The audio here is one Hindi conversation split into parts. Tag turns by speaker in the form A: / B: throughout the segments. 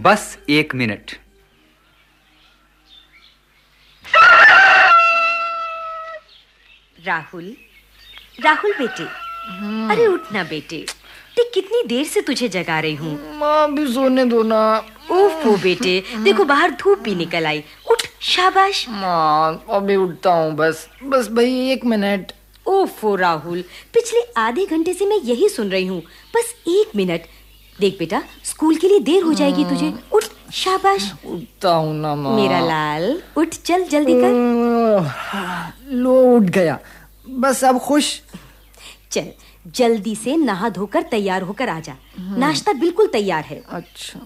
A: बस एक मिनट।
B: राहुल राहुल बेटे। अरे उठना बेटे। देख कितनी देर से तुझे जगा रही हूँ।
C: माँ भी सोने दो ना।
B: ओफो बेटे देखो बाहर धूप भी निकल आई। उठ शाबाश।
C: माँ अभी उठता हूँ बस। बस भाई एक मिनट।
B: ओफो राहुल पिछले आधे घंटे से मैं यही सुन रही हूँ। बस एक मिनट। देख बेटा स्कूल के लिए देर हो जाएगी तुझे। उठ शाबाश।
C: उठता हूँ ना माँ।
B: मेरा लाल उठ चल जल्दी कर।
C: लो उठ गया। बस अब खुश।
B: चल जल्दी से नहा धोकर तैयार होकर आ जा। नाश्ता बिल्कुल तैयार है।
C: अच्छा।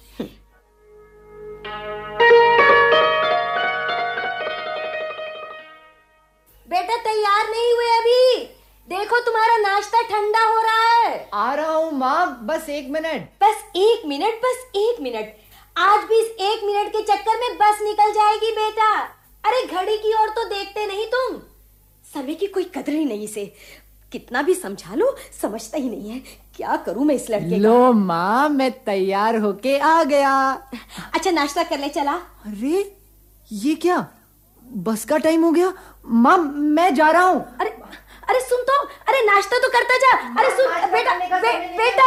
B: बेटा तैयार नहीं हुए अभी। देखो तुम्हारा नाश्ता ठंडा हो रहा है।
C: आ रहा हूँ माँ बस एक मिनट।
B: बस एक मिनट बस एक मिनट। आज भी इस एक मिनट के चक्कर में बस निकल जाएगी बेटा। अरे घड़ी की ओर तो देखते नहीं तुम। समय की कोई कदर ही नहीं से कितना भी समझा लो समझता ही नहीं है। क्या करूँ मैं इस लड़के का?
C: लो माँ मैं तैयार होके आ गया।
B: अच्छा नाश्ता कर ले चला।
C: अरे ये क्या? बस का टाइम हो गया? माँ मैं जा रहा हूँ।
B: अरे अरे सुन तो अरे नाश्ता तो करता जा। अरे सुन बेटा बे, बेटा।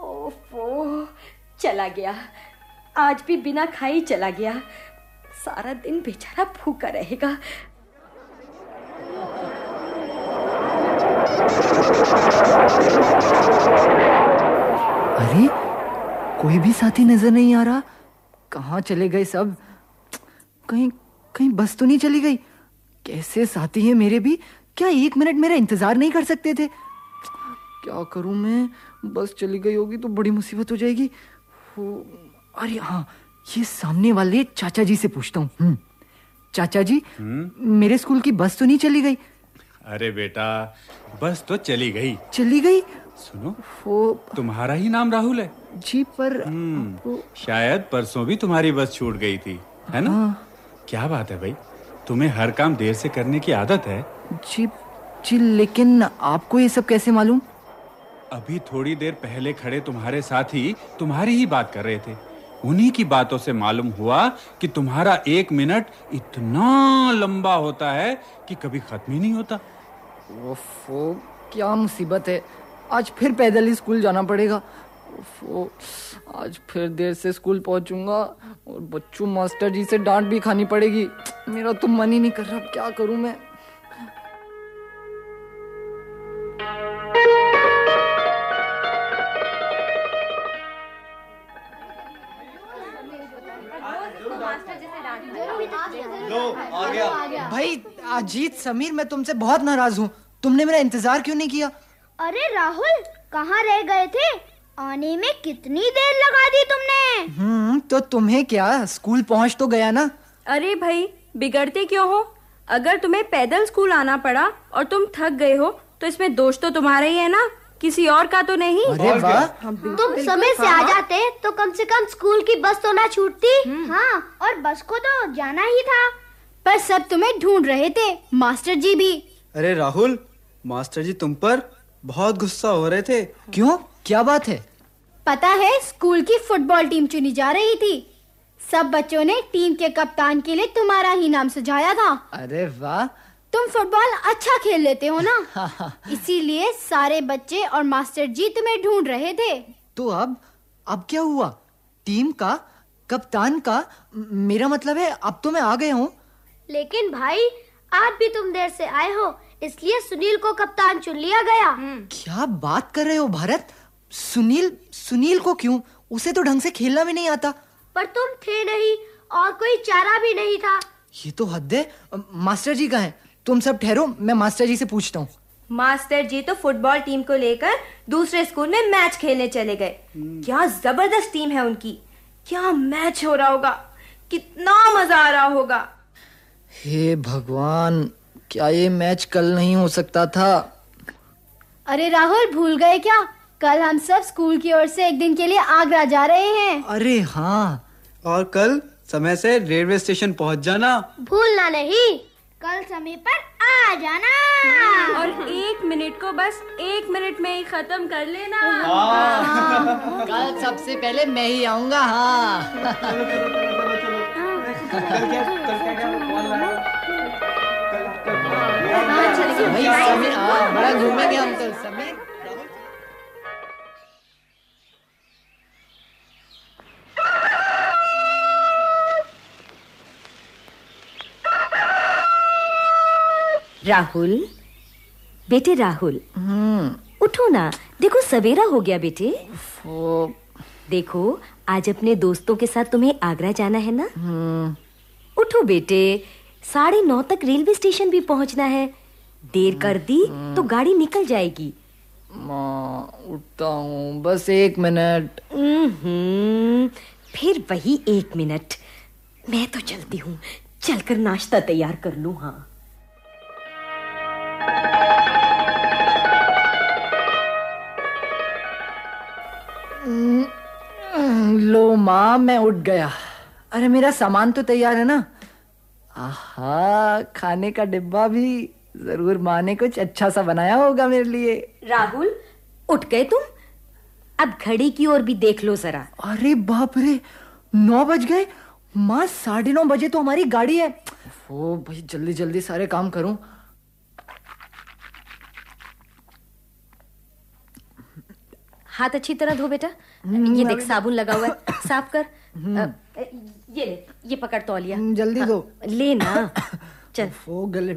B: ओफो चला गया। आज भी बिना खाई चला गया। सारा दिन बेचारा भूखा रहेगा।
C: अरे कोई भी साथी नज़र नहीं आ रहा। कहाँ चले गए सब? कहीं कहीं बस तो नहीं चली गई? कैसे साथी है मेरे भी? क्या एक मिनट मेरा इंतज़ार नहीं कर सकते थे? क्या करूँ मैं? बस चली गई होगी तो बड़ी मुसीबत हो जाएगी। अरे हाँ ये सामने वाले चाचा जी से पूछता हूँ। हम्म, चाचा जी मेरे स्कूल की बस तो नहीं चली गई?
D: अरे बेटा बस तो चली गई।
C: चली गई?
D: सुनो
C: वो
D: तुम्हारा ही नाम राहुल है।
C: जी पर
D: हम्म, शायद परसों भी तुम्हारी बस छूट गई थी है ना? क्या बात है भाई। तुम्हें हर काम देर से करने की आदत है?
C: जी जी लेकिन आपको ये सब कैसे मालूम?
D: अभी थोड़ी देर पहले खड़े तुम्हारे साथी तुम्हारी ही बात कर रहे थे। उन्हीं की बातों से मालूम हुआ कि तुम्हारा एक मिनट इतना लंबा होता है कि कभी खत्म ही नहीं होता।
C: ओफो क्या मुसीबत है। आज फिर पैदल ही स्कूल जाना पड़ेगा। ओफो आज फिर देर से स्कूल पहुंचूँगा और बच्चों मास्टर जी से डांट भी खानी पड़ेगी। मेरा तो मन ही नहीं कर रहा क्या करूँ मैं। भाई अजीत समीर मैं तुमसे बहुत नाराज़ हूँ। तुमने मेरा इंतज़ार क्यों नहीं किया?
E: अरे राहुल कहाँ रह गए थे? आने में कितनी देर लगा दी तुमने?
C: हम्म तो तुम्हें क्या? स्कूल पहुँच तो गया ना?
F: अरे भाई बिगड़ते क्यों हो? अगर तुम्हें पैदल स्कूल आना पड़ा और तुम थक गए हो तो इसमें दोष तो तुम्हारा ही है ना? किसी और का तो नहीं।
C: अरे वाह।
E: तुम समय से आ जाते तो कम से कम स्कूल की बस तो ना छूटती। हाँ और बस को तो जाना ही था। पर सब तुम्हें ढूंढ रहे थे मास्टर जी भी।
G: अरे राहुल मास्टर जी तुम पर बहुत गुस्सा हो रहे थे।
C: क्यों? क्या बात है?
E: पता है स्कूल की फुटबॉल टीम चुनी जा रही थी। सब बच्चों ने टीम के कप्तान के लिए तुम्हारा ही नाम सुझाया था।
C: अरे वाह।
E: तुम फुटबॉल अच्छा खेल लेते हो ना? इसीलिए सारे बच्चे और मास्टर जी तुम्हें ढूंढ रहे थे।
C: तो अब अब क्या हुआ? टीम का कप्तान का मेरा मतलब है अब तो मैं आ गया हूँ।
E: लेकिन भाई आज भी तुम देर से आए हो इसलिए सुनील को कप्तान चुन लिया गया।
C: क्या बात कर रहे हो भारत? सुनील सुनील को क्यों? उसे तो ढंग से खेलना भी नहीं आता।
E: पर तुम थे नहीं और कोई चारा भी नहीं था।
C: ये तो हद है। मास्टर जी कहाँ हैं? तुम सब ठहरो मैं मास्टर जी से पूछता हूँ।
F: मास्टर जी तो फुटबॉल टीम को लेकर दूसरे स्कूल में मैच खेलने चले गए। क्या ज़बरदस्त टीम है उनकी। क्या मैच हो रहा होगा। कितना मज़ा आ रहा होगा।
C: हे भगवान क्या ये मैच कल नहीं हो सकता था?
E: अरे राहुल भूल गए क्या? कल हम सब स्कूल की ओर से एक दिन के लिए आगरा जा रहे हैं
C: अरे हाँ
G: और कल समय से रेलवे स्टेशन पहुँच जाना
E: भूलना नहीं कल समय पर आ जाना
F: और एक मिनट को बस एक मिनट में ही खत्म कर लेना
C: कल सबसे पहले मैं ही आऊँगा हाँ हाँ, बड़ा घूमेंगे हम तो समीर
B: राहुल बेटे राहुल।
C: हम्म।
B: उठो ना देखो सवेरा हो गया बेटे। देखो आज अपने दोस्तों के साथ तुम्हें आगरा जाना है ना?
C: हम्म।
B: उठो बेटे साढ़े नौ तक रेलवे स्टेशन भी पहुँचना है। देर कर दी तो गाड़ी निकल जाएगी।
C: माँ उठता हूँ बस एक मिनट।
B: हम्म, फिर वही एक मिनट। मैं तो चलती हूँ। चलकर नाश्ता तैयार कर लूँ हाँ।
C: लो माँ मैं उठ गया। अरे मेरा सामान तो तैयार है ना? आहा खाने का डिब्बा भी ज़रूर माँ ने कुछ अच्छा सा बनाया होगा मेरे लिए।
B: राहुल उठ गए तुम? अब घड़ी की ओर भी देख लो जरा।
C: अरे बाप रे नौ बज गए। माँ साढ़े नौ बजे तो हमारी गाड़ी है। ओ भाई जल्दी जल्दी सारे काम करूँ।
B: हाथ अच्छी तरह धो बेटा। ये देख साबुन लगा हुआ है साफ़ कर। अ, ये ले ये पकड़ तौलिया।
C: लिया जल्दी दो।
B: ले ना। चल।
C: वो गले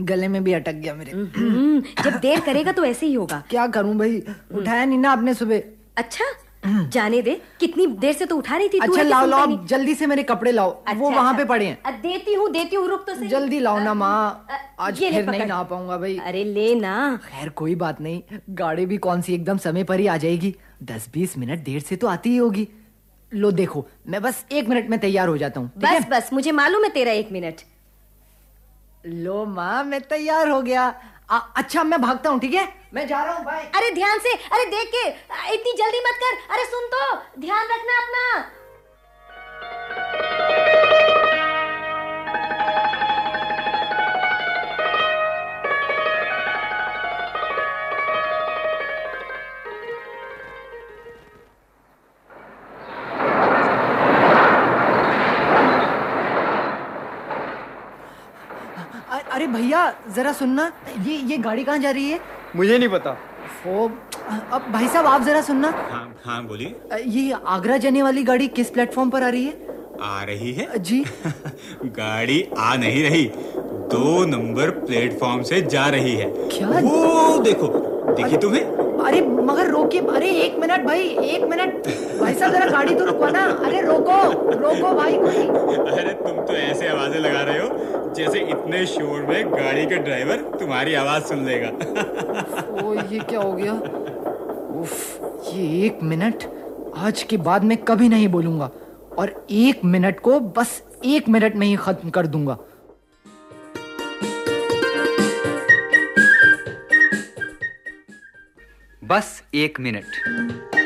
C: गले में भी अटक गया मेरे।
B: हम्म, जब देर करेगा तो ऐसे ही होगा।
C: क्या करूँ भाई? उठाया नहीं ना आपने सुबह।
B: अच्छा? जाने दे। कितनी देर से तो उठा रही थी तू
C: अच्छा लाओ लाओ जल्दी से मेरे कपड़े लाओ।
B: अच्छा,
C: वो वहाँ
B: अच्छा।
C: पे पड़े हैं।
B: देती हूँ देती हूँ रुक तो सही।
C: जल्दी लाओ ना माँ। आज फिर नहीं। नहा पाऊँगा भाई।
B: अरे ले ना।
C: खैर कोई बात नहीं। गाड़ी भी कौन सी एकदम समय पर ही आ जाएगी। दस बीस मिनट देर से तो आती ही होगी। लो देखो मैं बस एक मिनट में तैयार हो जाता हूँ
B: बस बस मुझे मालूम है तेरा एक मिनट।
C: लो माँ मैं तैयार हो गया। अच्छा मैं भागता हूँ ठीक है? मैं जा रहा हूँ बाय
B: अरे ध्यान से अरे देख के इतनी जल्दी मत कर। अरे सुन तो ध्यान रखना अपना।
C: अरे भैया जरा सुनना ये ये गाड़ी कहाँ जा रही है?
G: मुझे नहीं पता।
C: ओ अब भाई साहब आप जरा सुनना।
H: हाँ हाँ बोलिए।
C: ये आगरा जाने वाली गाड़ी किस प्लेटफॉर्म पर आ रही है?
H: आ रही है?
C: जी।
H: गाड़ी आ नहीं रही दो नंबर प्लेटफॉर्म से जा रही है।
C: क्या?
H: वो देखो दिखी तुम्हें?
C: अरे मगर रोकिए अरे एक मिनट भाई एक मिनट। भाई साहब जरा गाड़ी तो रुको ना। अरे रोको रोको भाई कोई
H: अरे तुम तो ऐसे आवाज़ें लगा रहे हो जैसे इतने शोर में गाड़ी का ड्राइवर तुम्हारी आवाज़ सुन लेगा।
C: ओ ये क्या हो गया? उफ ये एक मिनट आज के बाद मैं कभी नहीं बोलूँगा और एक मिनट को बस एक मिनट में ही खत्म कर दूँगा।
A: बस एक मिनट।